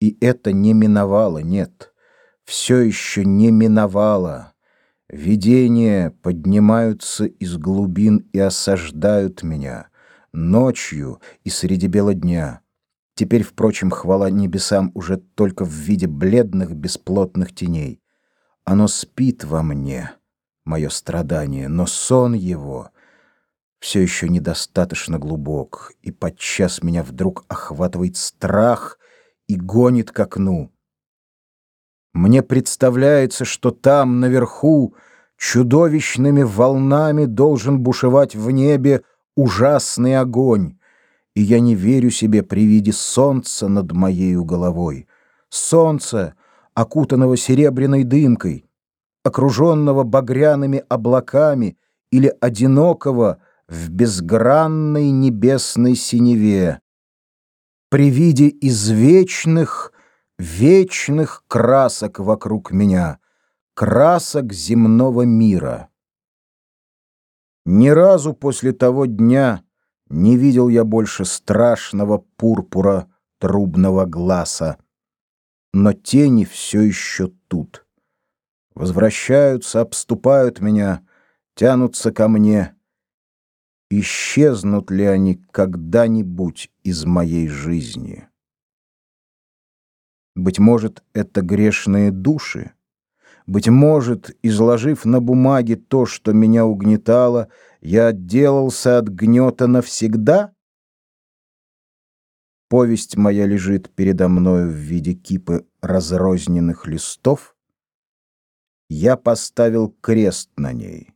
И это не миновало, нет, все еще не миновало. Видения поднимаются из глубин и осаждают меня ночью и среди бела дня. Теперь, впрочем, хвала небесам уже только в виде бледных бесплотных теней. Оно спит во мне, мое страдание, но сон его все еще недостаточно глубок, и подчас меня вдруг охватывает страх и гонит к окну. Мне представляется, что там, наверху, чудовищными волнами должен бушевать в небе ужасный огонь, и я не верю себе при виде солнца над моей головой. Солнце, окутанного серебряной дымкой, окруженного багряными облаками или одинокого в безгранной небесной синеве. При виде извечных, вечных красок вокруг меня, красок земного мира. Ни разу после того дня не видел я больше страшного пурпура трубного глаза, но тени все еще тут. Возвращаются, обступают меня, тянутся ко мне. Исчезнут ли они когда-нибудь из моей жизни? Быть может, это грешные души? Быть может, изложив на бумаге то, что меня угнетало, я отделался от гнета навсегда? Повесть моя лежит передо мною в виде кипы разрозненных листов. Я поставил крест на ней.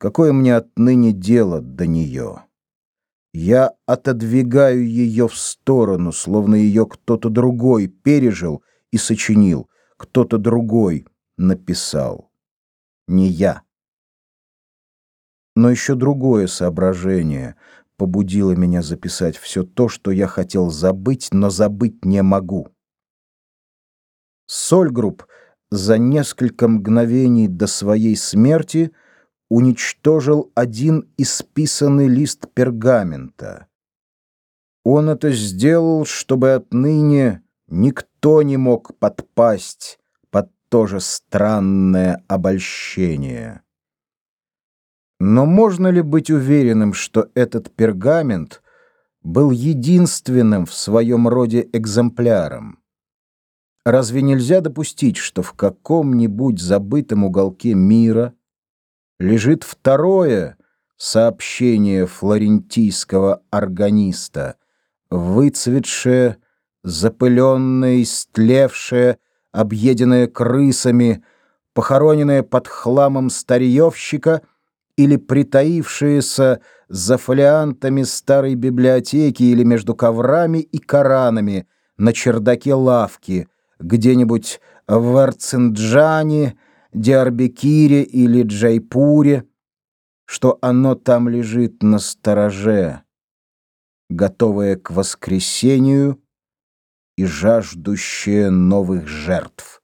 Какое мне отныне дело до нее? Я отодвигаю ее в сторону, словно ее кто-то другой пережил и сочинил, кто-то другой написал. Не я. Но еще другое соображение побудило меня записать все то, что я хотел забыть, но забыть не могу. Сольгрупп за несколько мгновений до своей смерти уничтожил один исписанный лист пергамента. Он это сделал, чтобы отныне никто не мог подпасть тоже странное обольщение. Но можно ли быть уверенным, что этот пергамент был единственным в своем роде экземпляром? Разве нельзя допустить, что в каком-нибудь забытом уголке мира лежит второе сообщение флорентийского органиста, выцветшее, запыленное, истлевшее, объеденная крысами, похороненная под хламом старьевщика или притаившаяся за фолиантами старой библиотеки или между коврами и коранами на чердаке лавки, где-нибудь в Арцинджане, Диарбекире или Джайпуре, что оно там лежит на стороже, готовое к воскресению и жаждущее новых жертв.